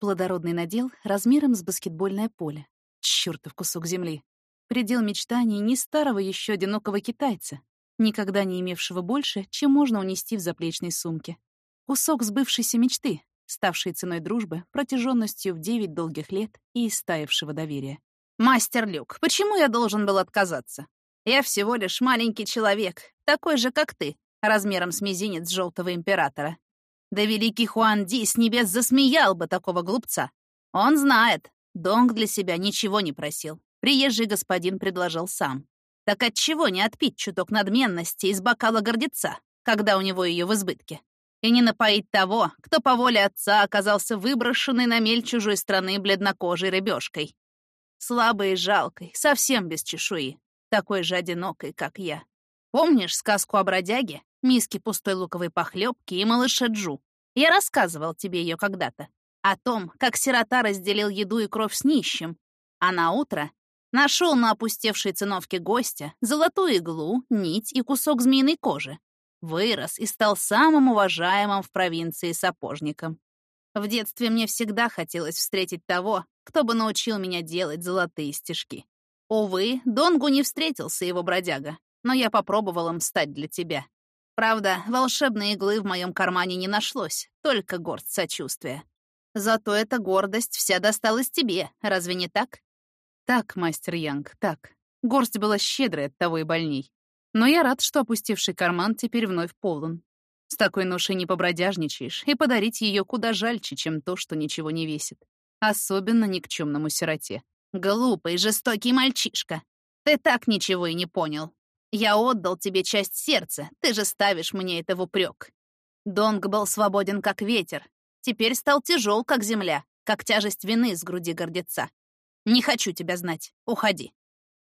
Плодородный надел размером с баскетбольное поле. Чёртов кусок земли. Предел мечтаний не старого еще одинокого китайца, никогда не имевшего больше, чем можно унести в заплечной сумке. Кусок сбывшейся мечты, ставшей ценой дружбы, протяженностью в девять долгих лет и истаившего доверия. «Мастер Люк, почему я должен был отказаться? Я всего лишь маленький человек, такой же, как ты, размером с мизинец Желтого Императора. Да великий Хуан Ди с небес засмеял бы такого глупца. Он знает, Донг для себя ничего не просил. Приезжий господин предложил сам. Так отчего не отпить чуток надменности из бокала гордеца, когда у него ее в избытке? И не напоить того, кто по воле отца оказался выброшенный на мель чужой страны бледнокожей рыбешкой. Слабой и жалкой, совсем без чешуи, такой же одинокой, как я. Помнишь сказку о бродяге, миске пустой луковой похлебки и малыше Джу? Я рассказывал тебе ее когда-то. О том, как сирота разделил еду и кровь с нищим, а на утро нашел на опустевшей циновке гостя золотую иглу, нить и кусок змеиной кожи. Вырос и стал самым уважаемым в провинции сапожником. В детстве мне всегда хотелось встретить того, кто бы научил меня делать золотые стежки. Увы, Донгу не встретился его бродяга, но я попробовал им стать для тебя. Правда, волшебной иглы в моем кармане не нашлось, только горсть сочувствия. Зато эта гордость вся досталась тебе, разве не так? Так, мастер Янг, так. Горсть была щедрой от того и больней. Но я рад, что опустивший карман теперь вновь полон. С такой ношей не побродяжничаешь, и подарить ее куда жальче, чем то, что ничего не весит. Особенно никчемному сироте. Глупый, жестокий мальчишка. Ты так ничего и не понял. Я отдал тебе часть сердца, ты же ставишь мне это в упрек. Донг был свободен, как ветер. Теперь стал тяжел, как земля, как тяжесть вины с груди гордеца. Не хочу тебя знать. Уходи.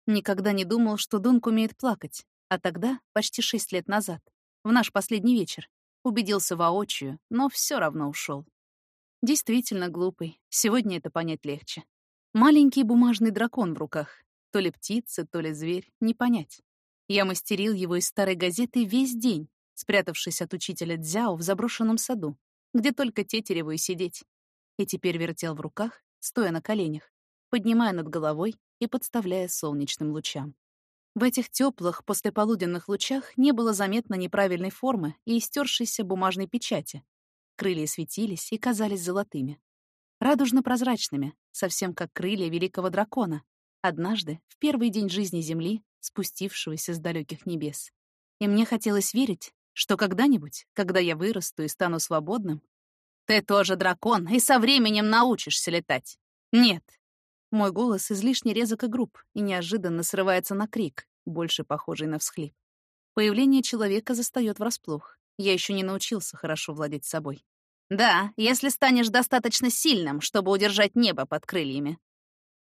Никогда не думал, что Донг умеет плакать. А тогда, почти шесть лет назад, в наш последний вечер, убедился воочию, но все равно ушел. Действительно глупый. Сегодня это понять легче. Маленький бумажный дракон в руках. То ли птица, то ли зверь, не понять. Я мастерил его из старой газеты весь день, спрятавшись от учителя Дзяо в заброшенном саду, где только тетереву и сидеть. И теперь вертел в руках, стоя на коленях, поднимая над головой и подставляя солнечным лучам. В этих теплых послеполуденных лучах не было заметно неправильной формы и истершейся бумажной печати. Крылья светились и казались золотыми. Радужно-прозрачными, совсем как крылья великого дракона, однажды, в первый день жизни Земли, спустившегося с далеких небес. И мне хотелось верить, что когда-нибудь, когда я вырасту и стану свободным, ты тоже дракон и со временем научишься летать. Нет. Мой голос излишне резок и груб и неожиданно срывается на крик, больше похожий на всхлип. Появление человека застаёт врасплох. Я еще не научился хорошо владеть собой. Да, если станешь достаточно сильным, чтобы удержать небо под крыльями.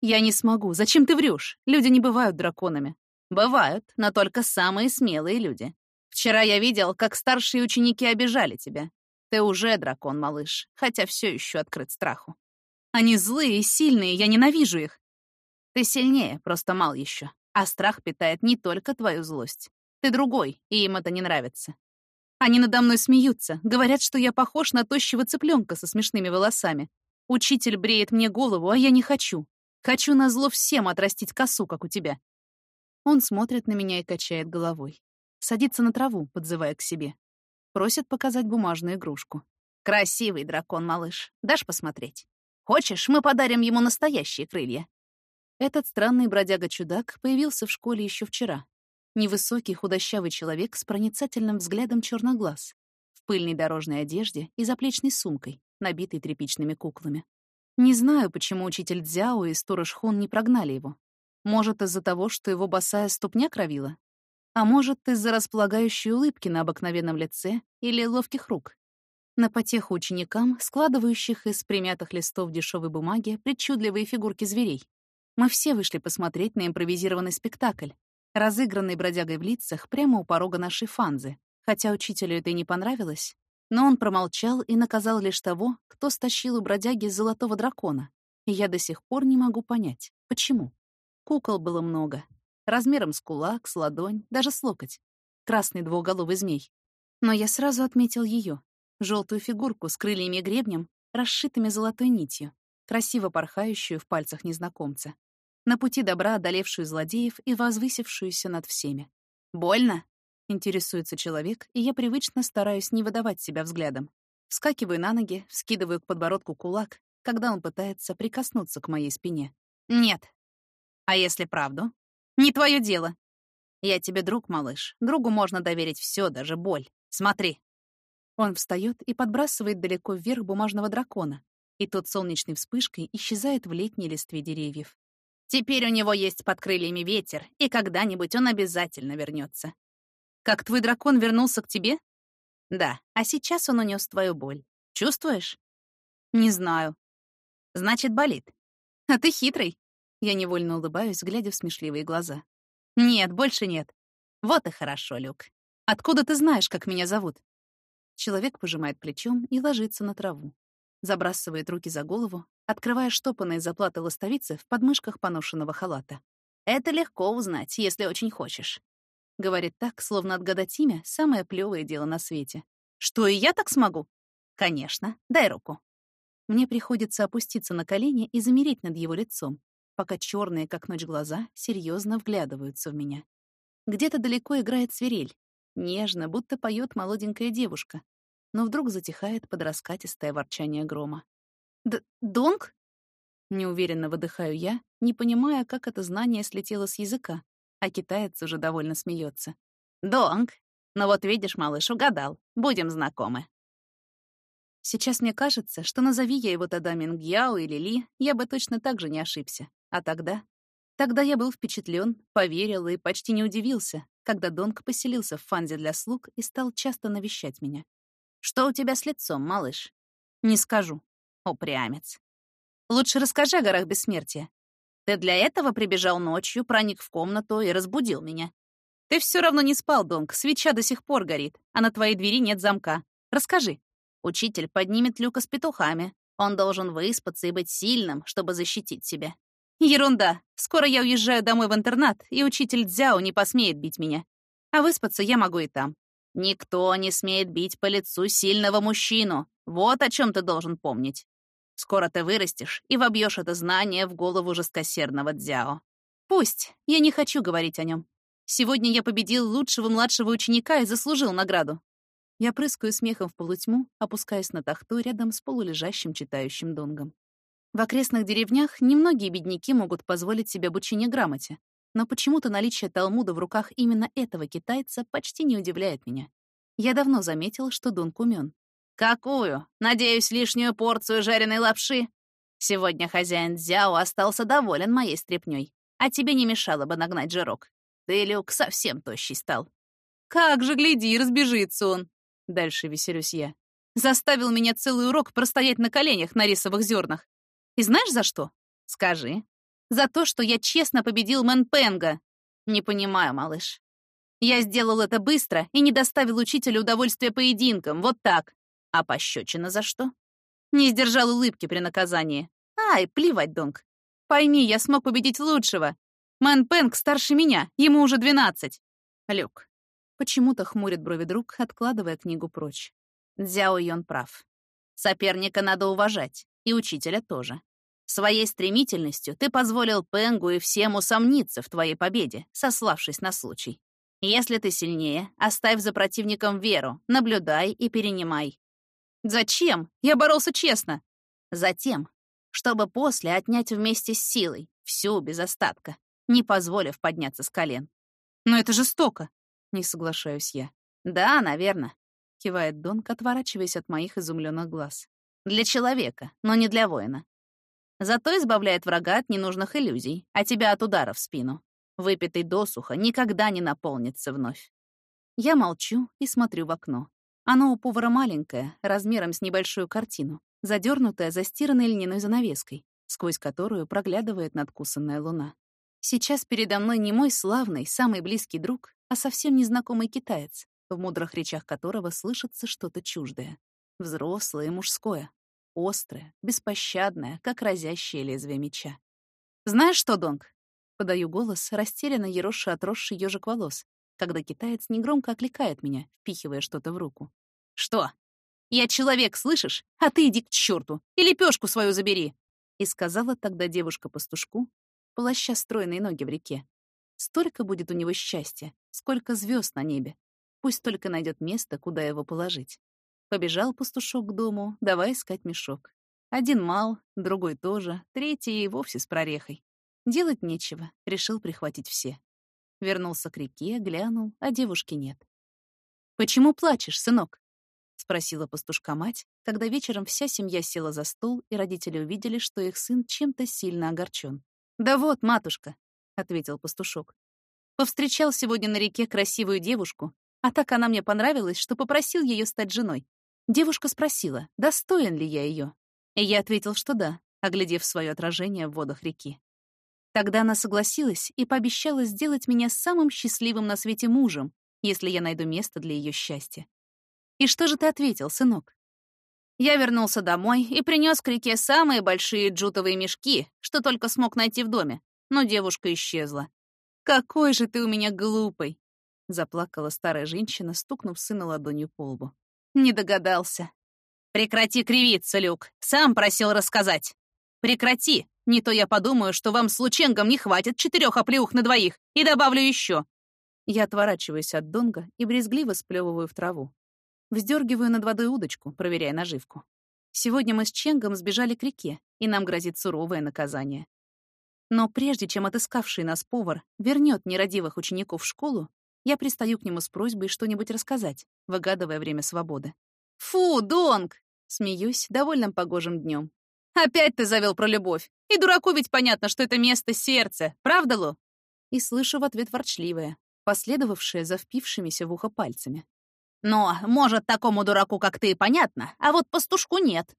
Я не смогу. Зачем ты врешь? Люди не бывают драконами. Бывают, но только самые смелые люди. Вчера я видел, как старшие ученики обижали тебя. Ты уже дракон, малыш, хотя все еще открыт страху. Они злые и сильные, я ненавижу их. Ты сильнее, просто мал еще. А страх питает не только твою злость. Ты другой, и им это не нравится. Они надо мной смеются, говорят, что я похож на тощего цыпленка со смешными волосами. Учитель бреет мне голову, а я не хочу. Хочу назло всем отрастить косу, как у тебя. Он смотрит на меня и качает головой. Садится на траву, подзывая к себе. Просит показать бумажную игрушку. «Красивый дракон, малыш. Дашь посмотреть? Хочешь, мы подарим ему настоящие крылья?» Этот странный бродяга-чудак появился в школе еще вчера. Невысокий худощавый человек с проницательным взглядом черных глаз, в пыльной дорожной одежде и заплечной сумкой, набитой тряпичными куклами. Не знаю, почему учитель Дзяо и сторож Хун не прогнали его. Может, из-за того, что его босая ступня кровила? А может, из-за располагающей улыбки на обыкновенном лице или ловких рук? На потеху ученикам, складывающих из примятых листов дешевой бумаги причудливые фигурки зверей. Мы все вышли посмотреть на импровизированный спектакль, разыгранный бродягой в лицах прямо у порога нашей фанзы. Хотя учителю это и не понравилось, но он промолчал и наказал лишь того, кто стащил у бродяги золотого дракона. И я до сих пор не могу понять, почему. Кукол было много. Размером с кулак, с ладонь, даже с локоть. Красный двуголовый змей. Но я сразу отметил ее, желтую фигурку с крыльями и гребнем, расшитыми золотой нитью, красиво порхающую в пальцах незнакомца. На пути добра одолевшую злодеев и возвысившуюся над всеми. «Больно?» — интересуется человек, и я привычно стараюсь не выдавать себя взглядом. Вскакиваю на ноги, вскидываю к подбородку кулак, когда он пытается прикоснуться к моей спине. «Нет». «А если правду?» «Не твое дело». «Я тебе друг, малыш. Другу можно доверить все, даже боль. Смотри». Он встает и подбрасывает далеко вверх бумажного дракона, и тот солнечной вспышкой исчезает в летней листве деревьев. Теперь у него есть под крыльями ветер, и когда-нибудь он обязательно вернется. Как твой дракон вернулся к тебе? Да, а сейчас он унес твою боль. Чувствуешь? Не знаю. Значит, болит. А ты хитрый. Я невольно улыбаюсь, глядя в смешливые глаза. Нет, больше нет. Вот и хорошо, Люк. Откуда ты знаешь, как меня зовут? Человек пожимает плечом и ложится на траву. Забрасывает руки за голову, открывая штопанные заплаты ластовицы в подмышках поношенного халата. «Это легко узнать, если очень хочешь». Говорит так, словно отгадать имя — самое плевое дело на свете. «Что, и я так смогу?» «Конечно. Дай руку». Мне приходится опуститься на колени и замереть над его лицом, пока черные, как ночь, глаза серьезно вглядываются в меня. Где-то далеко играет свирель, нежно, будто поет молоденькая девушка, но вдруг затихает под раскатистое ворчание грома. Д «Донг?» Неуверенно выдыхаю я, не понимая, как это знание слетело с языка, а китаец уже довольно смеется. «Донг! Ну вот видишь, малыш, угадал. Будем знакомы». Сейчас мне кажется, что назови я его тогда Мингьяо или Ли, я бы точно так же не ошибся. А тогда? Тогда я был впечатлен, поверил и почти не удивился, когда Донг поселился в фанзе для слуг и стал часто навещать меня. «Что у тебя с лицом, малыш?» «Не скажу». «Упрямец». «Лучше расскажи о горах бессмертия». «Ты для этого прибежал ночью, проник в комнату и разбудил меня». «Ты все равно не спал, Донг, свеча до сих пор горит, а на твоей двери нет замка. Расскажи». «Учитель поднимет люка с петухами. Он должен выспаться и быть сильным, чтобы защитить себя». «Ерунда. Скоро я уезжаю домой в интернат, и учитель Дзяо не посмеет бить меня. А выспаться я могу и там. Никто не смеет бить по лицу сильного мужчину. Вот о чем ты должен помнить. Скоро ты вырастешь и вобьешь это знание в голову жесткосердного Дзяо. Пусть. Я не хочу говорить о нем. Сегодня я победил лучшего младшего ученика и заслужил награду. Я прыскаю смехом в полутьму, опускаясь на тахту рядом с полулежащим читающим донгом. В окрестных деревнях немногие бедняки могут позволить себе обучение грамоте, но почему-то наличие Талмуда в руках именно этого китайца почти не удивляет меня. Я давно заметил, что Дунк умен. «Какую? Надеюсь, лишнюю порцию жареной лапши? Сегодня хозяин Дзяо остался доволен моей стряпнёй, а тебе не мешало бы нагнать жирок. Ты, Люк, совсем тощий стал». «Как же, гляди, разбежится он!» Дальше веселюсь я. Заставил меня целый урок простоять на коленях на рисовых зернах. И знаешь за что? Скажи. За то, что я честно победил Мэн Пенга. Не понимаю, малыш. Я сделал это быстро и не доставил учителю удовольствия поединком, вот так. А пощечина за что? Не сдержал улыбки при наказании. Ай, плевать, Донг. Пойми, я смог победить лучшего. Мэн Пенг старше меня, ему уже двенадцать. Люк. Почему-то хмурит брови друг, откладывая книгу прочь. Дзяо Йон прав. Соперника надо уважать, и учителя тоже. Своей стремительностью ты позволил Пенгу и всем усомниться в твоей победе, сославшись на случай. Если ты сильнее, оставь за противником веру, наблюдай и перенимай. Зачем? Я боролся честно. Затем, чтобы после отнять вместе с силой, всю без остатка, не позволив подняться с колен. Но это жестоко. Не соглашаюсь я. Да, наверное. Кивает Донк, отворачиваясь от моих изумленных глаз. Для человека, но не для воина. Зато избавляет врага от ненужных иллюзий, а тебя от удара в спину. Выпитый досуха никогда не наполнится вновь. Я молчу и смотрю в окно. Оно у повара маленькое, размером с небольшую картину, задернутое застиранной льняной занавеской, сквозь которую проглядывает надкусанная луна. Сейчас передо мной не мой славный, самый близкий друг, а совсем незнакомый китаец, в мудрых речах которого слышится что-то чуждое. Взрослое мужское, острое, беспощадное, как разящее лезвие меча. «Знаешь что, Донг? Подаю голос, растерянно ероши отросший ёжик волос, когда китаец негромко окликает меня, впихивая что-то в руку. «Что? Я человек, слышишь? А ты иди к чёрту! И лепёшку свою забери!» И сказала тогда девушка-пастушку, полоща стройные ноги в реке. Столько будет у него счастья, сколько звезд на небе. Пусть только найдет место, куда его положить. Побежал пастушок к дому, давай искать мешок. Один мал, другой тоже, третий и вовсе с прорехой. Делать нечего, решил прихватить все. Вернулся к реке, глянул, а девушки нет. «Почему плачешь, сынок?» — спросила пастушка мать, когда вечером вся семья села за стол, и родители увидели, что их сын чем-то сильно огорчен. «Да вот, матушка», — ответил пастушок. «Повстречал сегодня на реке красивую девушку, а так она мне понравилась, что попросил ее стать женой. Девушка спросила, достоин ли я ее, и я ответил, что да, оглядев свое отражение в водах реки. Тогда она согласилась и пообещала сделать меня самым счастливым на свете мужем, если я найду место для ее счастья. И что же ты ответил, сынок? Я вернулся домой и принес к реке самые большие джутовые мешки, что только смог найти в доме, но девушка исчезла. «Какой же ты у меня глупый!» — заплакала старая женщина, стукнув сына ладонью по лбу. «Не догадался». «Прекрати кривиться, Люк! Сам просил рассказать!» «Прекрати! Не то я подумаю, что вам с Лученгом не хватит четырех оплеух на двоих, и добавлю еще. Я отворачиваюсь от донга и брезгливо сплевываю в траву. Вздергиваю над водой удочку, проверяя наживку. Сегодня мы с Ченгом сбежали к реке, и нам грозит суровое наказание. Но прежде чем отыскавший нас повар вернет нерадивых учеников в школу, я пристаю к нему с просьбой что-нибудь рассказать, выгадывая время свободы. «Фу, Донг!» — смеюсь довольным погожим днем. «Опять ты завел про любовь! И дураку ведь понятно, что это место сердца, правда, Лу?» И слышу в ответ ворчливое, последовавшее за впившимися в ухо пальцами. «Но, может, такому дураку, как ты, понятно, а вот пастушку нет».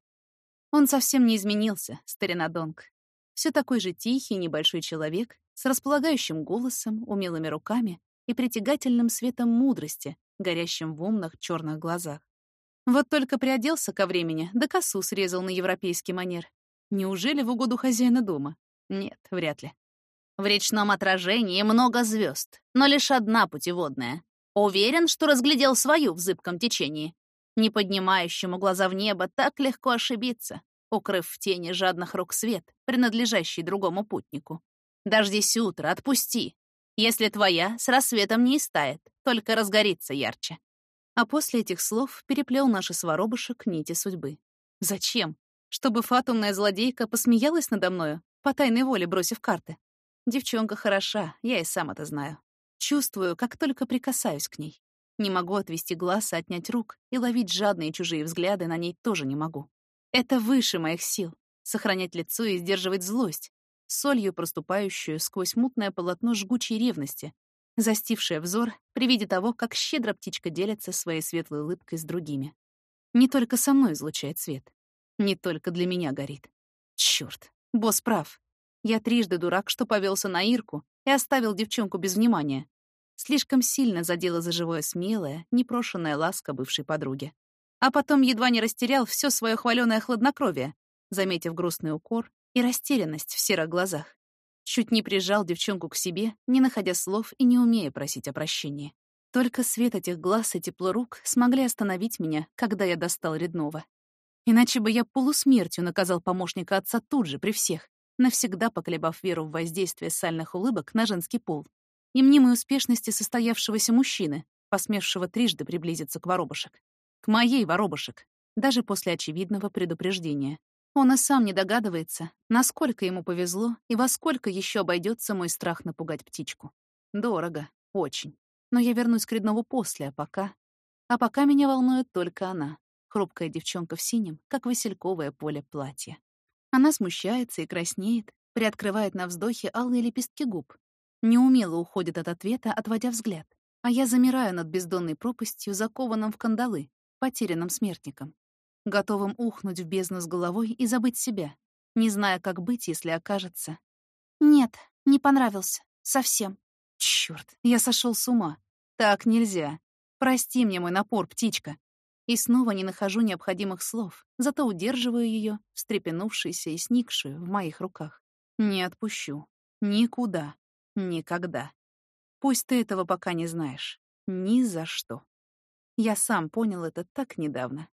Он совсем не изменился, старина Донг. Все такой же тихий, небольшой человек, с располагающим голосом, умелыми руками и притягательным светом мудрости, горящим в умных черных глазах. Вот только приоделся ко времени, да косу срезал на европейский манер. Неужели в угоду хозяина дома? Нет, вряд ли. В речном отражении много звезд, но лишь одна путеводная. Уверен, что разглядел свою в зыбком течении. Не поднимающему глаза в небо так легко ошибиться, укрыв в тени жадных рук свет, принадлежащий другому путнику. Дождись утра, отпусти. Если твоя, с рассветом не истает, только разгорится ярче. А после этих слов переплел наши с воробушек нити судьбы. Зачем? Чтобы фатумная злодейка посмеялась надо мною, по тайной воле бросив карты. Девчонка хороша, я и сам это знаю. Чувствую, как только прикасаюсь к ней. Не могу отвести глаз и отнять рук, и ловить жадные чужие взгляды на ней тоже не могу. Это выше моих сил — сохранять лицо и сдерживать злость, солью проступающую сквозь мутное полотно жгучей ревности, застившее взор при виде того, как щедро птичка делится своей светлой улыбкой с другими. Не только со мной излучает свет. Не только для меня горит. Чёрт, босс прав. Я трижды дурак, что повелся на Ирку и оставил девчонку без внимания. Слишком сильно задела за живое смелая, непрошенная ласка бывшей подруги. А потом едва не растерял все свое хваленое хладнокровие, заметив грустный укор и растерянность в серых глазах. Чуть не прижал девчонку к себе, не находя слов и не умея просить о прощении. Только свет этих глаз и тепло рук смогли остановить меня, когда я достал Реднова. Иначе бы я полусмертью наказал помощника отца тут же, при всех, навсегда поколебав веру в воздействие сальных улыбок на женский пол и мнимой успешности состоявшегося мужчины, посмевшего трижды приблизиться к воробушек. К моей воробушек, даже после очевидного предупреждения. Он и сам не догадывается, насколько ему повезло и во сколько еще обойдется мой страх напугать птичку. Дорого, очень. Но я вернусь к Реднову после, а пока... А пока меня волнует только она хрупкая девчонка в синем, как васильковое поле платья. Она смущается и краснеет, приоткрывает на вздохе алые лепестки губ. Неумело уходит от ответа, отводя взгляд. А я замираю над бездонной пропастью, закованным в кандалы, потерянным смертником, готовым ухнуть в бездну с головой и забыть себя, не зная, как быть, если окажется. Нет, не понравился. Совсем. Чёрт, я сошел с ума. Так нельзя. Прости мне мой напор, птичка. И снова не нахожу необходимых слов, зато удерживаю ее, встрепенувшуюся и сникшую в моих руках. Не отпущу. Никуда. Никогда. Пусть ты этого пока не знаешь. Ни за что. Я сам понял это так недавно.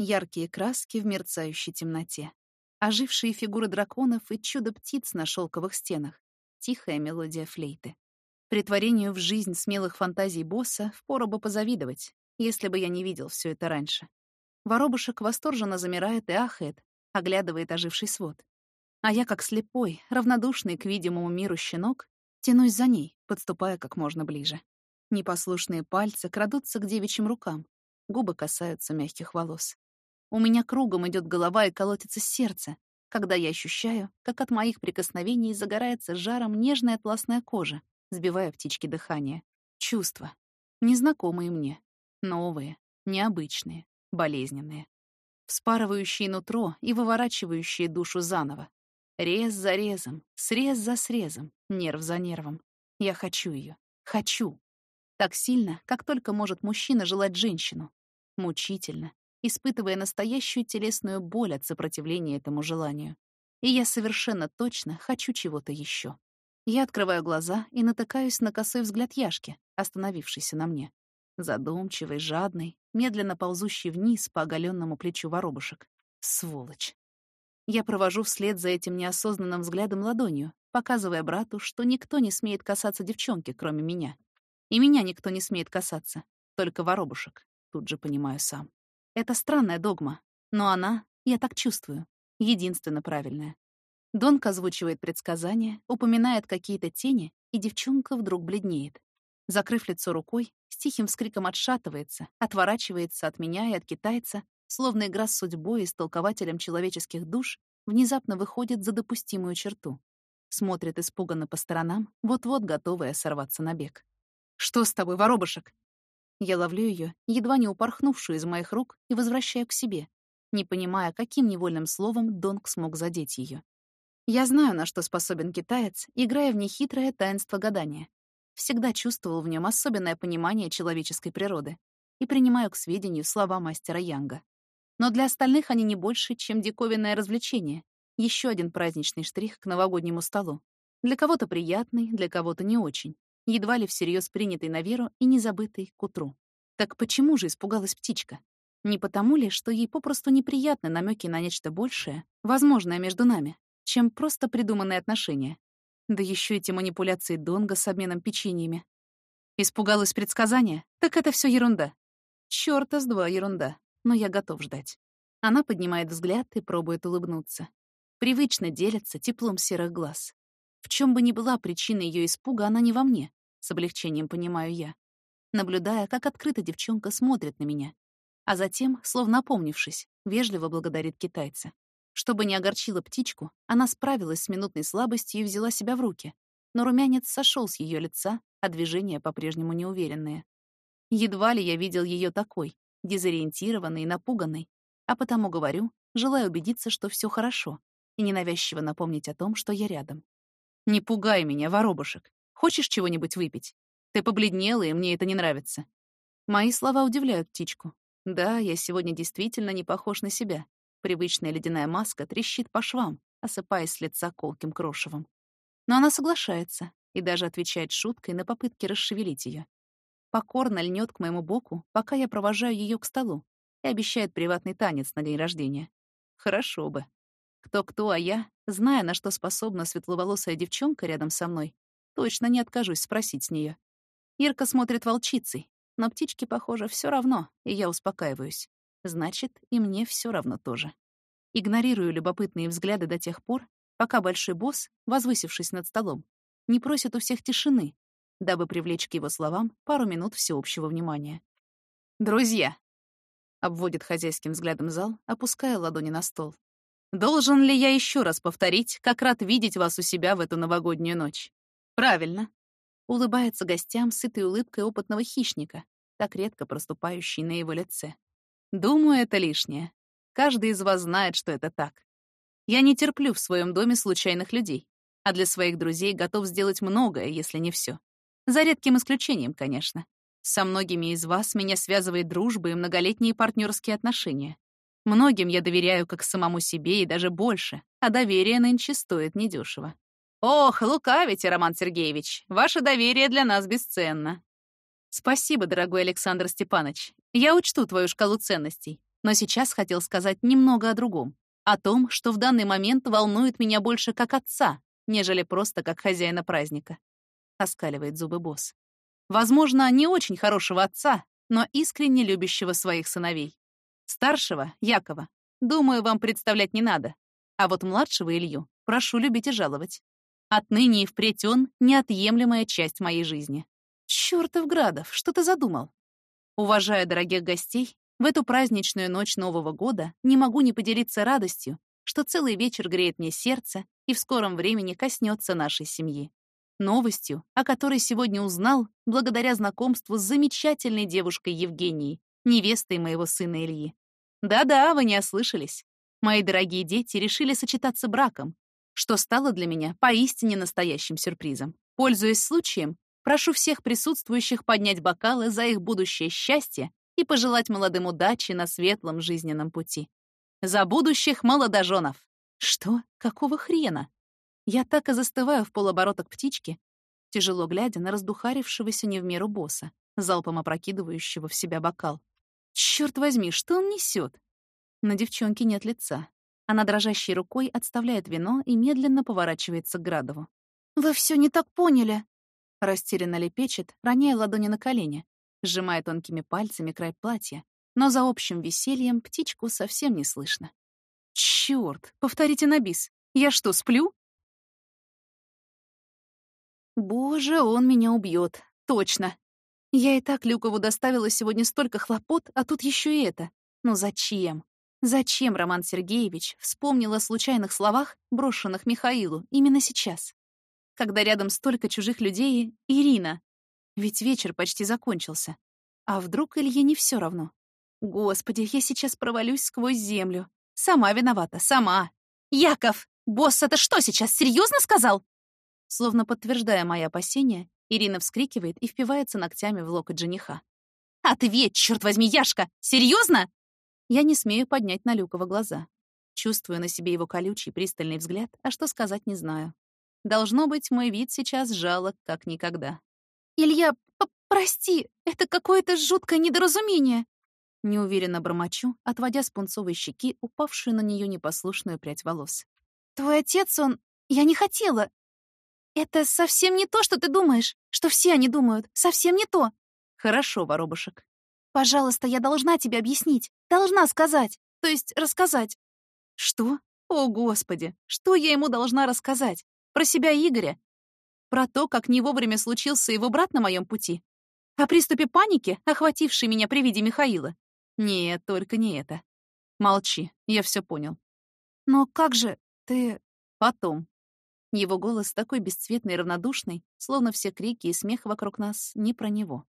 Яркие краски в мерцающей темноте. Ожившие фигуры драконов и чудо птиц на шелковых стенах. Тихая мелодия флейты. Притворению в жизнь смелых фантазий босса впору бы позавидовать, если бы я не видел все это раньше. Воробушек восторженно замирает и ахает, оглядывает оживший свод. А я, как слепой, равнодушный к видимому миру щенок, тянусь за ней, подступая как можно ближе. Непослушные пальцы крадутся к девичьим рукам, губы касаются мягких волос. У меня кругом идет голова и колотится сердце, когда я ощущаю, как от моих прикосновений загорается жаром нежная атласная кожа, сбивая птички дыхание. Чувства. Незнакомые мне. Новые, необычные, болезненные. Вспарывающие нутро и выворачивающие душу заново. Рез за резом, срез за срезом, нерв за нервом. Я хочу ее. Хочу. Так сильно, как только может мужчина желать женщину. Мучительно, испытывая настоящую телесную боль от сопротивления этому желанию. И я совершенно точно хочу чего-то еще. Я открываю глаза и натыкаюсь на косой взгляд Яшки, остановившийся на мне. Задумчивый, жадный, медленно ползущий вниз по оголенному плечу воробушек. Сволочь. Я провожу вслед за этим неосознанным взглядом ладонью, показывая брату, что никто не смеет касаться девчонки, кроме меня. И меня никто не смеет касаться, только воробушек, тут же понимаю сам. Это странная догма, но она, я так чувствую, единственно правильная. Донк озвучивает предсказания, упоминает какие-то тени, и девчонка вдруг бледнеет. Закрыв лицо рукой, с тихим вскриком отшатывается, отворачивается от меня и от китайца, словно игра с судьбой и с толкователем человеческих душ, внезапно выходит за допустимую черту. Смотрит испуганно по сторонам, вот-вот готовая сорваться на бег. «Что с тобой, воробушек?» Я ловлю ее, едва не упорхнувшую из моих рук, и возвращаю к себе, не понимая, каким невольным словом Донг смог задеть ее. Я знаю, на что способен китаец, играя в нехитрое таинство гадания. Всегда чувствовал в нем особенное понимание человеческой природы и принимаю к сведению слова мастера Янга. Но для остальных они не больше, чем диковинное развлечение, еще один праздничный штрих к новогоднему столу. Для кого-то приятный, для кого-то не очень едва ли всерьез принятый на веру и не забытый к утру. Так почему же испугалась птичка? Не потому ли, что ей попросту неприятны намеки на нечто большее, возможное между нами, чем просто придуманные отношения? Да еще эти манипуляции Донга с обменом печеньями. Испугалась предсказания? Так это все ерунда. Чёрта с два ерунда, но я готов ждать. Она поднимает взгляд и пробует улыбнуться. Привычно делится теплом серых глаз. В чем бы ни была причина ее испуга, она не во мне. С облегчением понимаю я, наблюдая, как открыто девчонка смотрит на меня, а затем, словно опомнившись, вежливо благодарит китайца. Чтобы не огорчила птичку, она справилась с минутной слабостью и взяла себя в руки, но румянец сошел с ее лица, а движения по-прежнему неуверенные. Едва ли я видел ее такой, дезориентированной и напуганной, а потому говорю, желая убедиться, что все хорошо, и ненавязчиво напомнить о том, что я рядом. «Не пугай меня, воробушек. Хочешь чего-нибудь выпить? Ты побледнела, и мне это не нравится». Мои слова удивляют птичку. Да, я сегодня действительно не похож на себя. Привычная ледяная маска трещит по швам, осыпаясь с лица колким крошевом. Но она соглашается и даже отвечает шуткой на попытки расшевелить ее. Покорно льнет к моему боку, пока я провожаю ее к столу, и обещает приватный танец на день рождения. Хорошо бы. Кто-кто, а я, зная, на что способна светловолосая девчонка рядом со мной, Точно не откажусь спросить с нее. Ирка смотрит волчицей, но птичке, похоже, все равно, и я успокаиваюсь. Значит, и мне все равно тоже. Игнорирую любопытные взгляды до тех пор, пока большой босс, возвысившись над столом, не просит у всех тишины, дабы привлечь к его словам пару минут всеобщего внимания. «Друзья!» — обводит хозяйским взглядом зал, опуская ладони на стол. «Должен ли я еще раз повторить, как рад видеть вас у себя в эту новогоднюю ночь? Правильно. Улыбается гостям сытой улыбкой опытного хищника, так редко проступающей на его лице. Думаю, это лишнее. Каждый из вас знает, что это так. Я не терплю в своем доме случайных людей, а для своих друзей готов сделать многое, если не все. За редким исключением, конечно. Со многими из вас меня связывает дружба и многолетние партнерские отношения. Многим я доверяю как самому себе и даже больше, а доверие нынче стоит недешево. Ох, лукавите, Роман Сергеевич. Ваше доверие для нас бесценно. Спасибо, дорогой Александр Степанович. Я учту твою шкалу ценностей. Но сейчас хотел сказать немного о другом. О том, что в данный момент волнует меня больше как отца, нежели просто как хозяина праздника. Оскаливает зубы босс. Возможно, не очень хорошего отца, но искренне любящего своих сыновей. Старшего, Якова, думаю, вам представлять не надо. А вот младшего Илью прошу любить и жаловать. Отныне и впредь он — неотъемлемая часть моей жизни. Чёртов Градов, что ты задумал? Уважая дорогих гостей, в эту праздничную ночь Нового года не могу не поделиться радостью, что целый вечер греет мне сердце и в скором времени коснется нашей семьи. Новостью, о которой сегодня узнал благодаря знакомству с замечательной девушкой Евгенией, невестой моего сына Ильи. Да-да, вы не ослышались. Мои дорогие дети решили сочетаться браком, что стало для меня поистине настоящим сюрпризом. Пользуясь случаем, прошу всех присутствующих поднять бокалы за их будущее счастье и пожелать молодым удачи на светлом жизненном пути. За будущих молодоженов. Что? Какого хрена? Я так и застываю в полоборота к птичке, тяжело глядя на раздухарившегося не в меру босса, залпом опрокидывающего в себя бокал. Черт возьми, что он несет? На девчонке нет лица. Она дрожащей рукой отставляет вино и медленно поворачивается к Градову. «Вы все не так поняли!» Растерянно лепечет, роняя ладони на колени, сжимая тонкими пальцами край платья, но за общим весельем птичку совсем не слышно. Чёрт, повторите на бис. Я что, сплю? Боже, он меня убьет. Точно. Я и так Люкову доставила сегодня столько хлопот, а тут еще и это. Ну зачем? Зачем Роман Сергеевич вспомнил о случайных словах, брошенных Михаилу, именно сейчас? Когда рядом столько чужих людей, Ирина, ведь вечер почти закончился. А вдруг Илье не все равно? Господи, я сейчас провалюсь сквозь землю. Сама виновата, сама. Яков, босс это что сейчас, серьезно сказал? Словно подтверждая мои опасения, Ирина вскрикивает и впивается ногтями в локоть жениха. «Ответь, черт возьми, Яшка! Серьезно? Я не смею поднять на Люкова глаза. Чувствую на себе его колючий, пристальный взгляд, а что сказать не знаю. Должно быть, мой вид сейчас жалок, как никогда. «Илья, прости, это какое-то жуткое недоразумение!» Неуверенно бормочу, отводя с пунцовой щеки упавшую на нее непослушную прядь волос. «Твой отец, он... Я не хотела. Это совсем не то, что ты думаешь, что все они думают. Совсем не то». «Хорошо, воробушек». «Пожалуйста, я должна тебе объяснить. Должна сказать. То есть рассказать». «Что? О, Господи! Что я ему должна рассказать? Про себя Игоря? Про то, как не вовремя случился его брат на моем пути? О приступе паники, охватившей меня при виде Михаила? Нет, только не это. Молчи, я все понял. Но как же ты... Потом. Его голос такой бесцветный и равнодушный, словно все крики и смех вокруг нас не про него.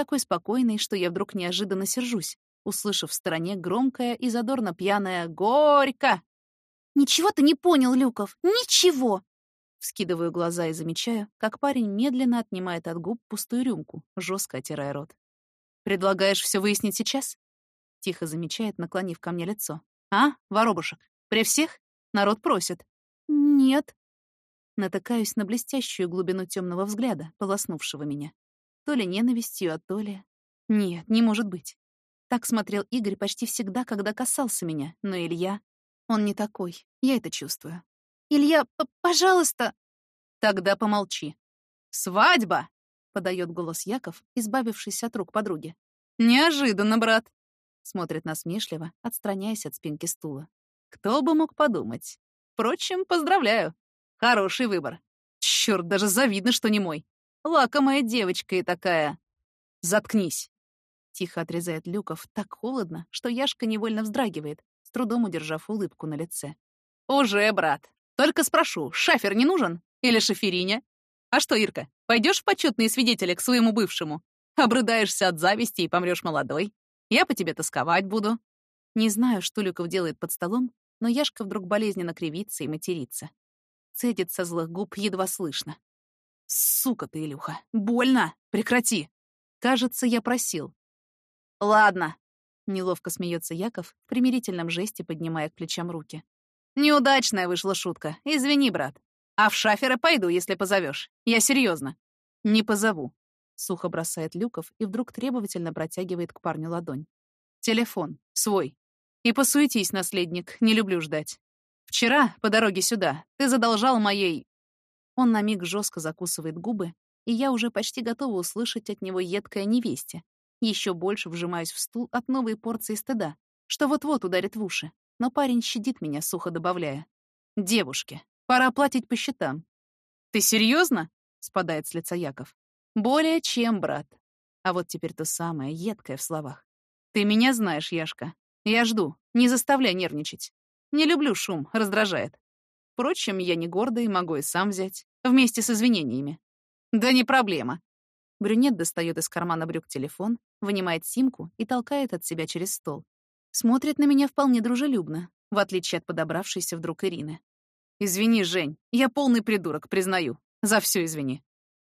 Такой спокойный, что я вдруг неожиданно сержусь, услышав в стороне громкое и задорно пьяное «Горько!». «Ничего ты не понял, Люков, ничего!» Вскидываю глаза и замечаю, как парень медленно отнимает от губ пустую рюмку, жестко отирая рот. «Предлагаешь все выяснить сейчас?» Тихо замечает, наклонив ко мне лицо. «А, воробушек, при всех? Народ просит». «Нет». Натыкаюсь на блестящую глубину темного взгляда, полоснувшего меня. То ли ненавистью, а то ли... Нет, не может быть. Так смотрел Игорь почти всегда, когда касался меня, но Илья... Он не такой, я это чувствую. Илья, пожалуйста!» «Тогда помолчи». «Свадьба!» — подает голос Яков, избавившись от рук подруги. «Неожиданно, брат!» Смотрит насмешливо, отстраняясь от спинки стула. «Кто бы мог подумать? Впрочем, поздравляю. Хороший выбор. Чёрт, даже завидно, что не мой. Лакомая девочка и такая. Заткнись!» Тихо отрезает Люков так холодно, что Яшка невольно вздрагивает, с трудом удержав улыбку на лице. «Уже, брат, только спрошу, шафер не нужен? Или шофериня? А что, Ирка, пойдешь в почетные свидетели к своему бывшему? Обрыдаешься от зависти и помрешь молодой. Я по тебе тосковать буду. Не знаю, что Люков делает под столом, но Яшка вдруг болезненно кривится и матерится. Цедит со злых губ едва слышно. «Сука ты, Илюха! Больно! Прекрати!» Кажется, я просил. «Ладно», — неловко смеется Яков, в примирительном жесте поднимая к плечам руки. Неудачная вышла шутка. Извини, брат. А в шаферы пойду, если позовешь. Я серьезно. Не позову. Сухо бросает Люков и вдруг требовательно протягивает к парню ладонь. Телефон. Свой. И посуетись, наследник, не люблю ждать. Вчера, по дороге сюда, ты задолжал моей... Он на миг жестко закусывает губы, и я уже почти готова услышать от него едкое невесте. Еще больше вжимаюсь в стул от новой порции стыда, что вот-вот ударит в уши. Но парень щадит меня, сухо добавляя. «Девушке, пора платить по счетам». «Ты серьезно? спадает с лица Яков. «Более чем, брат». А вот теперь то самое, едкое в словах. «Ты меня знаешь, Яшка. Я жду. Не заставляй нервничать. Не люблю шум, раздражает. Впрочем, я не гордый, могу и сам взять. Вместе с извинениями. Да не проблема. Брюнет достает из кармана брюк телефон, вынимает симку и толкает от себя через стол. Смотрит на меня вполне дружелюбно, в отличие от подобравшейся вдруг Ирины. «Извини, Жень, я полный придурок, признаю. За все извини».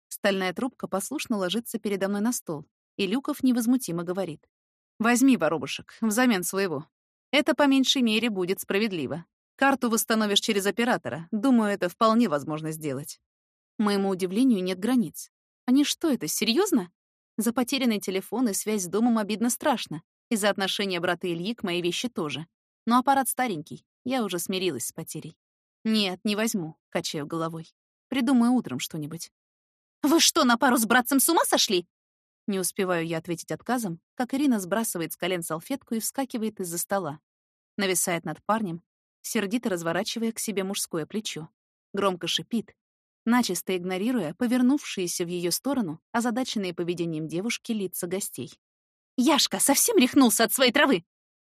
Стальная трубка послушно ложится передо мной на стол, и Люков невозмутимо говорит. Возьми, воробушек, взамен своего. Это по меньшей мере будет справедливо. Карту восстановишь через оператора. Думаю, это вполне возможно сделать. Моему удивлению нет границ. Они что это, серьезно? За потерянный телефон и связь с домом обидно страшно. И за отношения брата Ильи к моей вещи тоже. Но аппарат старенький. Я уже смирилась с потерей. Нет, не возьму, качаю головой. Придумаю утром что-нибудь. «Вы что, на пару с братцем с ума сошли?» Не успеваю я ответить отказом, как Ирина сбрасывает с колен салфетку и вскакивает из-за стола. Нависает над парнем, сердито разворачивая к себе мужское плечо. Громко шипит, начисто игнорируя повернувшиеся в ее сторону озадаченные поведением девушки лица гостей. «Яшка совсем рехнулся от своей травы!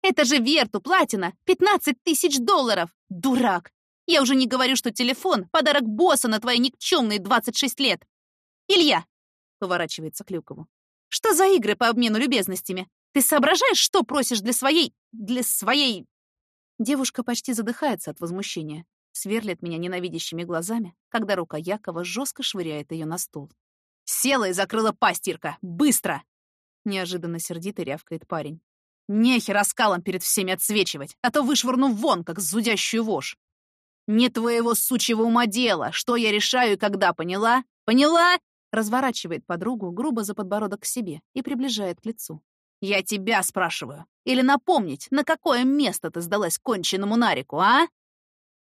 Это же Верту, платина! 15 тысяч долларов! Дурак! Я уже не говорю, что телефон — подарок босса на твои никчемные 26 лет! Илья!» — поворачивается к Люкову. Что за игры по обмену любезностями? Ты соображаешь, что просишь для своей... для своей...» Девушка почти задыхается от возмущения, сверлит меня ненавидящими глазами, когда рука Якова жестко швыряет ее на стол. «Села и закрыла пасть, Ирка! Быстро!» Неожиданно сердито рявкает парень. «Нехер оскалом перед всеми отсвечивать, а то вышвырну вон, как зудящую вошь!» «Не твоего сучьего ума дело, что я решаю и когда, поняла? Поняла? разворачивает подругу грубо за подбородок к себе и приближает к лицу. «Я тебя спрашиваю. Или напомнить, на какое место ты сдалась конченному Нарику, а?»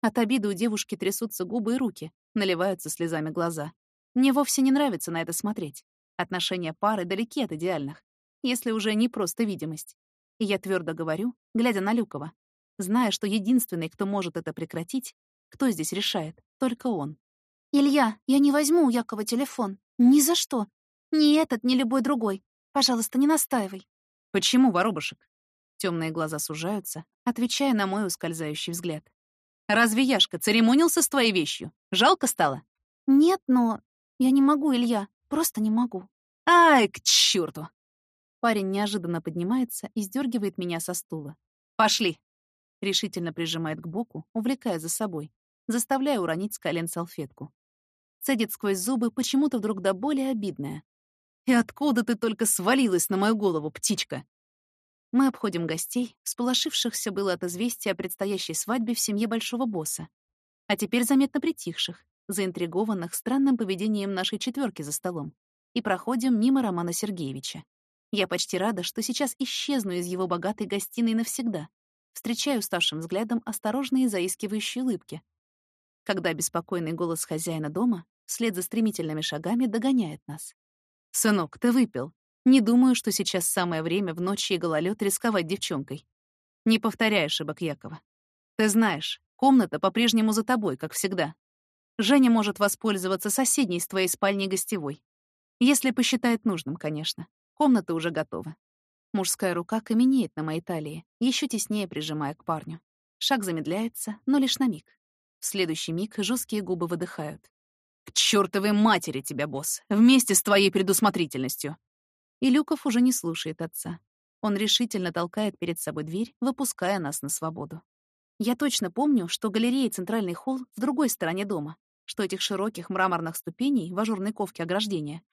От обиды у девушки трясутся губы и руки, наливаются слезами глаза. Мне вовсе не нравится на это смотреть. Отношения пары далеки от идеальных, если уже не просто видимость. И я твердо говорю, глядя на Люкова, зная, что единственный, кто может это прекратить, кто здесь решает, только он. «Илья, я не возьму у Якова телефон. Ни за что. Ни этот, ни любой другой. Пожалуйста, не настаивай. Почему, воробушек? Темные глаза сужаются, отвечая на мой ускользающий взгляд. Разве Яшка церемонился с твоей вещью? Жалко стало? Нет, но я не могу, Илья. Просто не могу. Ай, к черту! Парень неожиданно поднимается и сдергивает меня со стула. «Пошли!» Решительно прижимает к боку, увлекая за собой, заставляя уронить с колен салфетку цедит сквозь зубы почему-то вдруг до боли обидное. «И откуда ты только свалилась на мою голову, птичка?» Мы обходим гостей, всполошившихся было от известия о предстоящей свадьбе в семье большого босса, а теперь заметно притихших, заинтригованных странным поведением нашей четверки за столом, и проходим мимо Романа Сергеевича. Я почти рада, что сейчас исчезну из его богатой гостиной навсегда. Встречаю уставшим взглядом осторожные заискивающие улыбки. Когда беспокойный голос хозяина дома вслед за стремительными шагами догоняет нас. «Сынок, ты выпил. Не думаю, что сейчас самое время в ночь и гололед рисковать девчонкой. Не повторяй ошибок Якова. Ты знаешь, комната по-прежнему за тобой, как всегда. Женя может воспользоваться соседней с твоей спальней гостевой. Если посчитает нужным, конечно. Комната уже готова. Мужская рука каменеет на моей талии, еще теснее прижимая к парню. Шаг замедляется, но лишь на миг. В следующий миг жесткие губы выдыхают. К чертовой матери тебя, босс, вместе с твоей предусмотрительностью. И Люков уже не слушает отца. Он решительно толкает перед собой дверь, выпуская нас на свободу. Я точно помню, что галерея и центральный холл в другой стороне дома, что этих широких мраморных ступеней в ажурной ковке ограждения,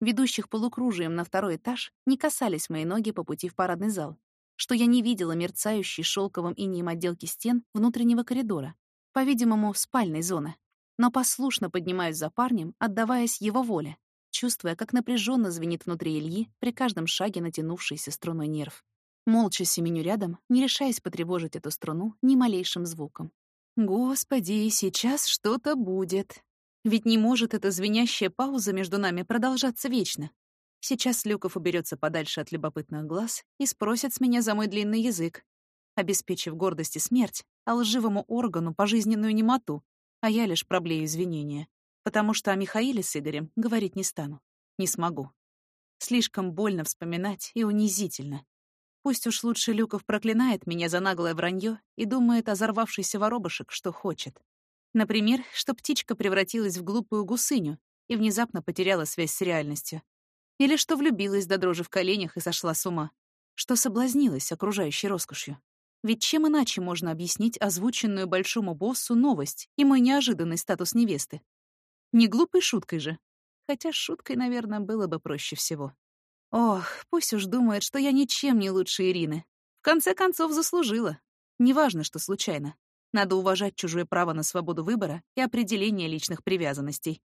ведущих полукружием на второй этаж, не касались мои ноги по пути в парадный зал, что я не видела мерцающей шелковым инеем отделки стен внутреннего коридора, по-видимому, спальной зоны. Но послушно поднимаюсь за парнем, отдаваясь его воле, чувствуя, как напряженно звенит внутри Ильи при каждом шаге натянувшийся струной нерв. Молча семеню рядом, не решаясь потревожить эту струну ни малейшим звуком. Господи, сейчас что-то будет. Ведь не может эта звенящая пауза между нами продолжаться вечно. Сейчас Люков уберется подальше от любопытных глаз и спросит с меня за мой длинный язык, обеспечив гордости смерть, а лживому органу пожизненную немоту, а я лишь проблею извинения, потому что о Михаиле с Игорем говорить не стану, не смогу. Слишком больно вспоминать и унизительно. Пусть уж лучше Люков проклинает меня за наглое вранье и думает о взорвавшейся воробушек, что хочет. Например, что птичка превратилась в глупую гусыню и внезапно потеряла связь с реальностью. Или что влюбилась до дрожи в коленях и сошла с ума. Что соблазнилась окружающей роскошью. Ведь чем иначе можно объяснить озвученную большому боссу новость и мой неожиданный статус невесты? Не глупой шуткой же. Хотя шуткой, наверное, было бы проще всего. Ох, пусть уж думает, что я ничем не лучше Ирины. В конце концов, заслужила. Неважно, что случайно. Надо уважать чужое право на свободу выбора и определение личных привязанностей.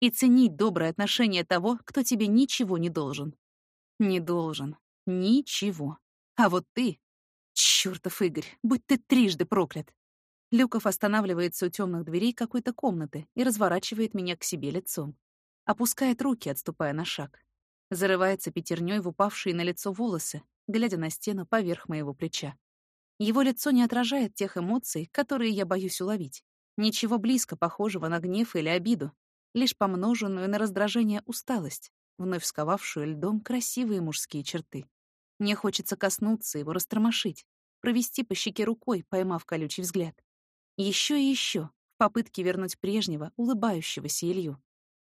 И ценить доброе отношение того, кто тебе ничего не должен. Не должен. Ничего. А вот ты... Чёртов Игорь, будь ты трижды проклят. Люков останавливается у темных дверей какой-то комнаты и разворачивает меня к себе лицом. Опускает руки, отступая на шаг. Зарывается пятерней в упавшие на лицо волосы, глядя на стену поверх моего плеча. Его лицо не отражает тех эмоций, которые я боюсь уловить. Ничего близко похожего на гнев или обиду, лишь помноженную на раздражение усталость, вновь сковавшую льдом красивые мужские черты. Мне хочется коснуться его, растормошить, провести по щеке рукой, поймав колючий взгляд. Еще и еще, в попытке вернуть прежнего, улыбающегося Илью.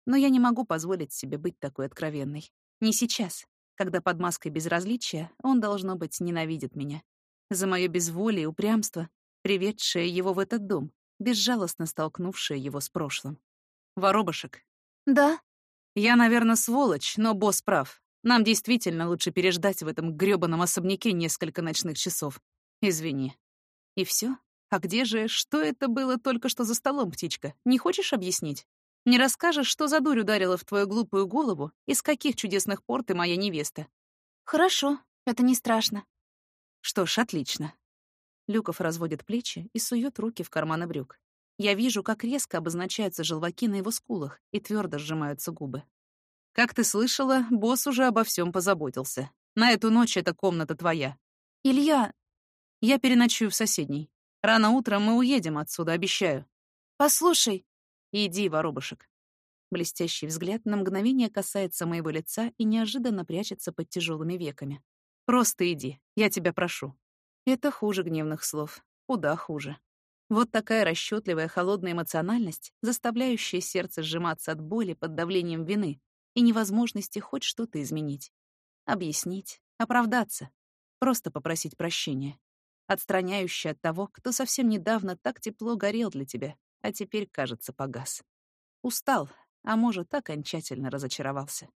Но я не могу позволить себе быть такой откровенной. Не сейчас, когда под маской безразличия он, должно быть, ненавидит меня за мое безволие и упрямство, приведшее его в этот дом, безжалостно столкнувшее его с прошлым. Воробушек. Да. Я, наверное, сволочь, но босс прав. Нам действительно лучше переждать в этом грёбаном особняке несколько ночных часов. Извини. И все? А где же, что это было только что за столом, птичка? Не хочешь объяснить? Не расскажешь, что за дурь ударила в твою глупую голову, из каких чудесных пор ты моя невеста? Хорошо, это не страшно. Что ж, отлично. Люков разводит плечи и сует руки в карманы брюк. Я вижу, как резко обозначаются желваки на его скулах и твердо сжимаются губы. Как ты слышала, босс уже обо всем позаботился. На эту ночь эта комната твоя. Илья... Я переночую в соседней. Рано утром мы уедем отсюда, обещаю. Послушай. Иди, воробушек. Блестящий взгляд на мгновение касается моего лица и неожиданно прячется под тяжелыми веками. Просто иди, я тебя прошу. Это хуже гневных слов. Куда хуже. Вот такая расчетливая холодная эмоциональность, заставляющая сердце сжиматься от боли под давлением вины и невозможности хоть что-то изменить. Объяснить, оправдаться, просто попросить прощения. Отстраняющая от того, кто совсем недавно так тепло горел для тебя, а теперь, кажется, погас. Устал, а может, окончательно разочаровался.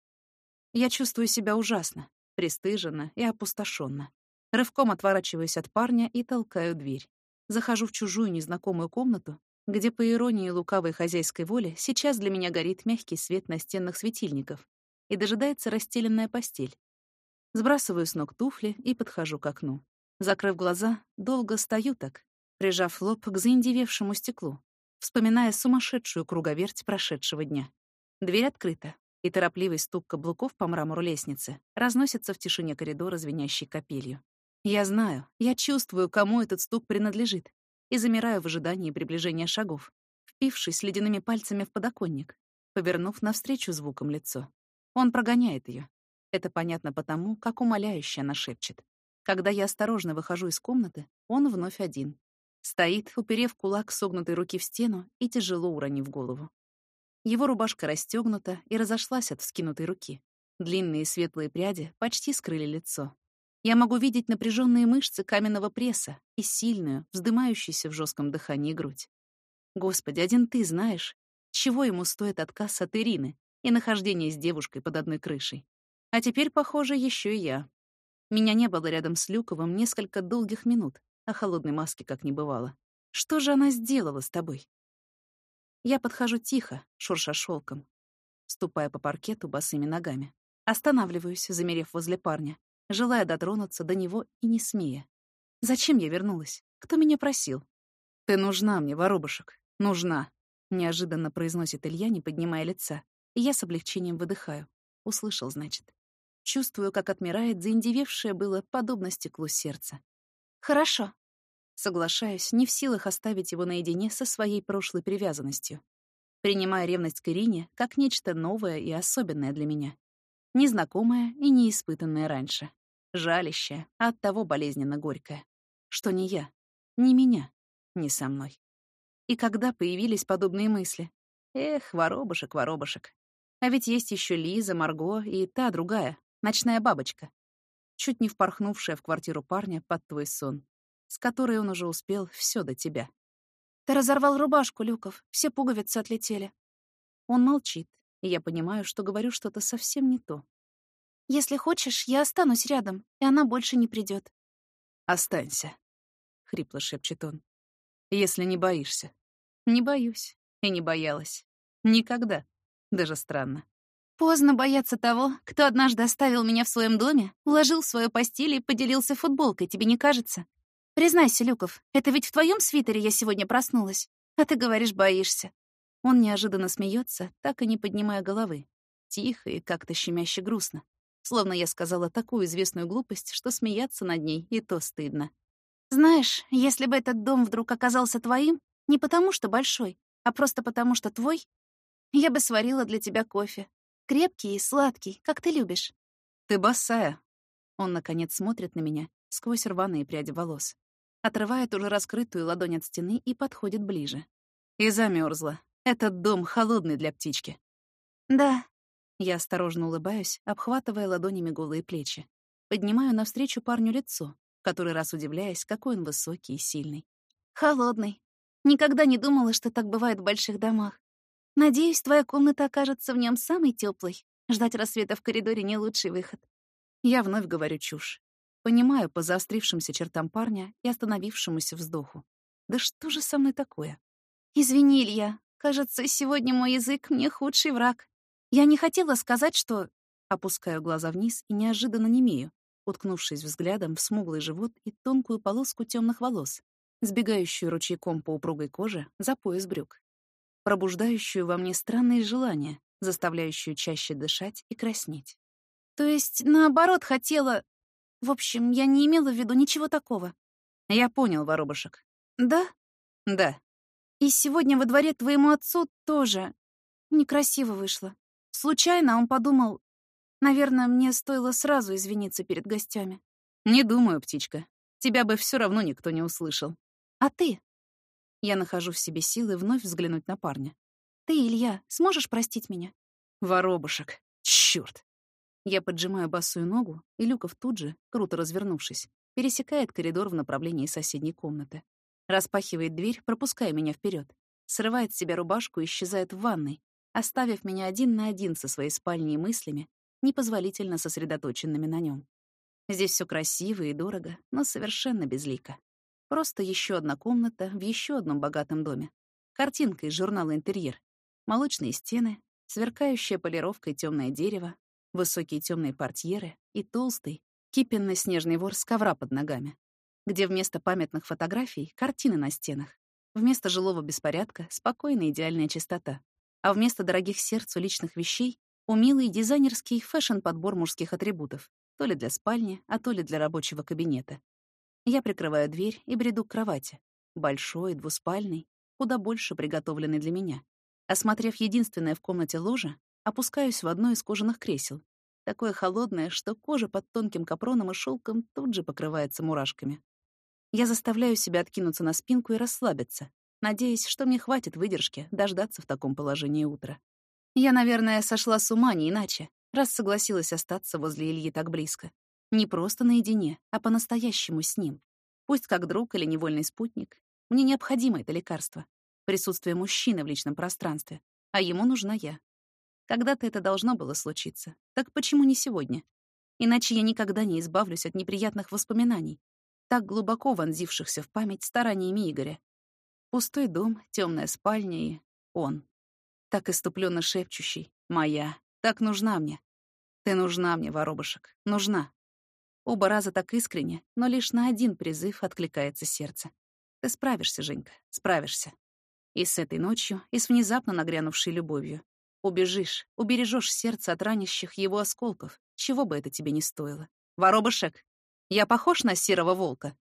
Я чувствую себя ужасно, пристыженно и опустошенно. Рывком отворачиваюсь от парня и толкаю дверь. Захожу в чужую незнакомую комнату, где, по иронии лукавой хозяйской воли, сейчас для меня горит мягкий свет настенных светильников и дожидается расстеленная постель. Сбрасываю с ног туфли и подхожу к окну. Закрыв глаза, долго стою так, прижав лоб к заиндевевшему стеклу, вспоминая сумасшедшую круговерть прошедшего дня. Дверь открыта и торопливый стук каблуков по мрамору лестницы разносится в тишине коридора, звенящей капелью. Я знаю, я чувствую, кому этот стук принадлежит, и замираю в ожидании приближения шагов, впившись ледяными пальцами в подоконник, повернув навстречу звуком лицо. Он прогоняет ее. Это понятно потому, как умоляюще она шепчет. Когда я осторожно выхожу из комнаты, он вновь один. Стоит, уперев кулак согнутой руки в стену и тяжело уронив голову. Его рубашка расстегнута и разошлась от вскинутой руки. Длинные светлые пряди почти скрыли лицо. Я могу видеть напряженные мышцы каменного пресса и сильную, вздымающуюся в жестком дыхании грудь. Господи, один ты знаешь, чего ему стоит отказ от Ирины и нахождение с девушкой под одной крышей. А теперь, похоже, еще и я. Меня не было рядом с Люковым несколько долгих минут, а холодной маски как не бывало. Что же она сделала с тобой? Я подхожу тихо, шурша шелком, ступая по паркету босыми ногами. Останавливаюсь, замерев возле парня, желая дотронуться до него и не смея. Зачем я вернулась? Кто меня просил? «Ты нужна мне, воробушек, нужна», — неожиданно произносит Илья, не поднимая лица. И я с облегчением выдыхаю. Услышал, значит. Чувствую, как отмирает заиндевевшее было подобно стеклу сердца. «Хорошо». Соглашаюсь, не в силах оставить его наедине со своей прошлой привязанностью. Принимая ревность к Ирине как нечто новое и особенное для меня. Незнакомое и неиспытанное раньше. Жалящее, а оттого болезненно горькое. Что не я, не меня, не со мной. И когда появились подобные мысли? Эх, воробушек, воробушек. А ведь есть еще Лиза, Марго и та другая, ночная бабочка, чуть не впорхнувшая в квартиру парня под твой сон, с которой он уже успел все до тебя. «Ты разорвал рубашку, Люков, все пуговицы отлетели». Он молчит, и я понимаю, что говорю что-то совсем не то. «Если хочешь, я останусь рядом, и она больше не придет. «Останься», — хрипло шепчет он. «Если не боишься». «Не боюсь. И не боялась. Никогда. Даже странно. Поздно бояться того, кто однажды оставил меня в своем доме, уложил в свою постель и поделился футболкой, тебе не кажется? Признайся, Люков, это ведь в твоем свитере я сегодня проснулась, а ты говоришь, боишься. Он неожиданно смеется, так и не поднимая головы. Тихо и как-то щемяще грустно. Словно я сказала такую известную глупость, что смеяться над ней и то стыдно. Знаешь, если бы этот дом вдруг оказался твоим, не потому что большой, а просто потому что твой, я бы сварила для тебя кофе. Крепкий и сладкий, как ты любишь. Ты босая. Он, наконец, смотрит на меня сквозь рваные пряди волос. Отрывает уже раскрытую ладонь от стены и подходит ближе. И замерзла. Этот дом холодный для птички. Да. Я осторожно улыбаюсь, обхватывая ладонями голые плечи. Поднимаю навстречу парню лицо, который раз удивляясь, какой он высокий и сильный. Холодный. Никогда не думала, что так бывает в больших домах. Надеюсь, твоя комната окажется в нем самой теплой. Ждать рассвета в коридоре — не лучший выход. Я вновь говорю чушь. Понимаю по заострившимся чертам парня и остановившемуся вздоху. Да что же со мной такое? Извини, Илья. Кажется, сегодня мой язык мне худший враг. Я не хотела сказать, что... Опускаю глаза вниз и неожиданно немею, уткнувшись взглядом в смуглый живот и тонкую полоску темных волос, сбегающую ручейком по упругой коже за пояс брюк, пробуждающую во мне странные желания, заставляющую чаще дышать и краснеть. То есть, наоборот, хотела... В общем, я не имела в виду ничего такого. Я понял, воробушек. Да? Да. И сегодня во дворе твоему отцу тоже некрасиво вышло. Случайно он подумал... Наверное, мне стоило сразу извиниться перед гостями. Не думаю, птичка. Тебя бы все равно никто не услышал. А ты? Я нахожу в себе силы вновь взглянуть на парня. Ты, Илья, сможешь простить меня? Воробушек. Чёрт. Я поджимаю босую ногу, и Люков тут же, круто развернувшись, пересекает коридор в направлении соседней комнаты. Распахивает дверь, пропуская меня вперед, Срывает с себя рубашку и исчезает в ванной, оставив меня один на один со своей спальней мыслями, непозволительно сосредоточенными на нем. Здесь все красиво и дорого, но совершенно безлико. Просто еще одна комната в еще одном богатом доме. Картинка из журнала «Интерьер». Молочные стены, сверкающая полировкой темное дерево, высокие темные портьеры и толстый, кипенно-снежный ворс ковра под ногами, где вместо памятных фотографий — картины на стенах, вместо жилого беспорядка — спокойная идеальная чистота, а вместо дорогих сердцу личных вещей — умелый дизайнерский фэшн-подбор мужских атрибутов, то ли для спальни, а то ли для рабочего кабинета. Я прикрываю дверь и бреду к кровати. Большой, двуспальный, куда больше приготовленный для меня. Осмотрев единственное в комнате ложе, опускаюсь в одно из кожаных кресел. Такое холодное, что кожа под тонким капроном и шелком тут же покрывается мурашками. Я заставляю себя откинуться на спинку и расслабиться, надеясь, что мне хватит выдержки дождаться в таком положении утра. Я, наверное, сошла с ума не иначе, раз согласилась остаться возле Ильи так близко. Не просто наедине, а по-настоящему с ним. Пусть как друг или невольный спутник. Мне необходимо это лекарство. Присутствие мужчины в личном пространстве. А ему нужна я. Когда-то это должно было случиться. Так почему не сегодня? Иначе я никогда не избавлюсь от неприятных воспоминаний, так глубоко вонзившихся в память стараниями Игоря. Пустой дом, темная спальня и... Он. Так иступленно шепчущий. Моя. Так нужна мне. Ты нужна мне, воробушек. Нужна. Оба раза так искренне, но лишь на один призыв откликается сердце. Ты справишься, Женька, справишься. И с этой ночью, и с внезапно нагрянувшей любовью. Убежишь, убережешь сердце от ранящих его осколков, чего бы это тебе не стоило. Воробушек, я похож на серого волка?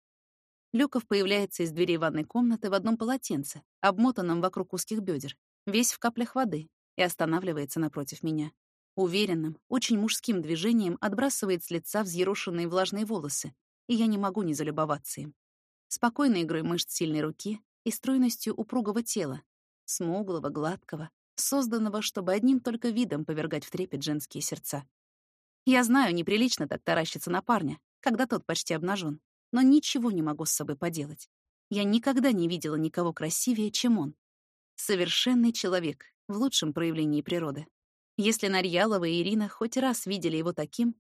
Люков появляется из дверей ванной комнаты в одном полотенце, обмотанном вокруг узких бедер, весь в каплях воды, и останавливается напротив меня. Уверенным, очень мужским движением отбрасывает с лица взъерошенные влажные волосы, и я не могу не залюбоваться им. Спокойной игрой мышц сильной руки и стройностью упругого тела, смуглого, гладкого, созданного, чтобы одним только видом повергать в трепет женские сердца. Я знаю, неприлично так таращиться на парня, когда тот почти обнажен, но ничего не могу с собой поделать. Я никогда не видела никого красивее, чем он. Совершенный человек в лучшем проявлении природы. Если Нарьялова и Ирина хоть раз видели его таким,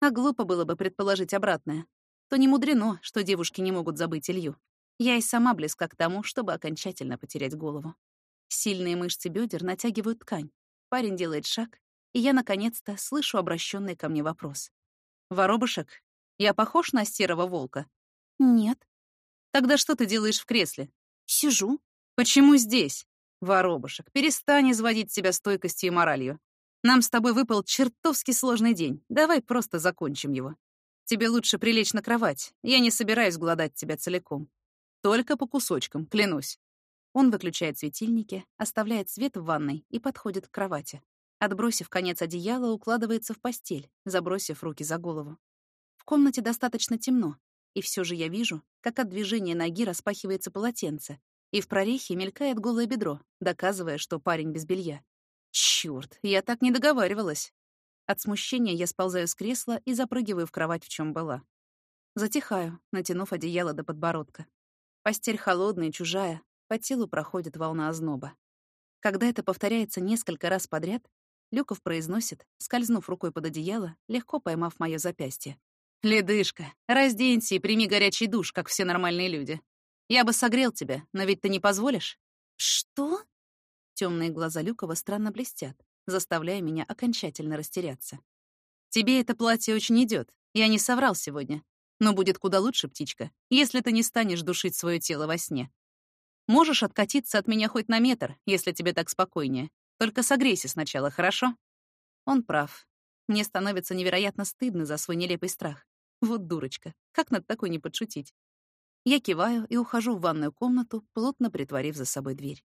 а глупо было бы предположить обратное, то не мудрено, что девушки не могут забыть Илью. Я и сама близка к тому, чтобы окончательно потерять голову. Сильные мышцы бедер натягивают ткань. Парень делает шаг, и я, наконец-то, слышу обращенный ко мне вопрос. «Воробушек, я похож на серого волка?» «Нет». «Тогда что ты делаешь в кресле?» «Сижу». «Почему здесь?» «Воробушек, перестань изводить себя стойкостью и моралью. Нам с тобой выпал чертовски сложный день. Давай просто закончим его. Тебе лучше прилечь на кровать. Я не собираюсь гладать тебя целиком. Только по кусочкам, клянусь. Он выключает светильники, оставляет свет в ванной и подходит к кровати. Отбросив конец одеяла, укладывается в постель, забросив руки за голову. Комнате достаточно темно, и все же я вижу, как от движения ноги распахивается полотенце, и в прорехе мелькает голое бедро, доказывая, что парень без белья. Чёрт, я так не договаривалась. От смущения я сползаю с кресла и запрыгиваю в кровать, в чем была. Затихаю, натянув одеяло до подбородка. Постель холодная, чужая, по телу проходит волна озноба. Когда это повторяется несколько раз подряд, Люков произносит, скользнув рукой под одеяло, легко поймав моё запястье. «Ледышка, разденься и прими горячий душ, как все нормальные люди. Я бы согрел тебя, но ведь ты не позволишь?» «Что?» Темные глаза Люкова странно блестят, заставляя меня окончательно растеряться. «Тебе это платье очень идет. Я не соврал сегодня. Но будет куда лучше, птичка, если ты не станешь душить свое тело во сне. Можешь откатиться от меня хоть на метр, если тебе так спокойнее. Только согрейся сначала, хорошо?» Он прав. Мне становится невероятно стыдно за свой нелепый страх. Вот дурочка, как над такой не подшутить? Я киваю и ухожу в ванную комнату, плотно притворив за собой дверь.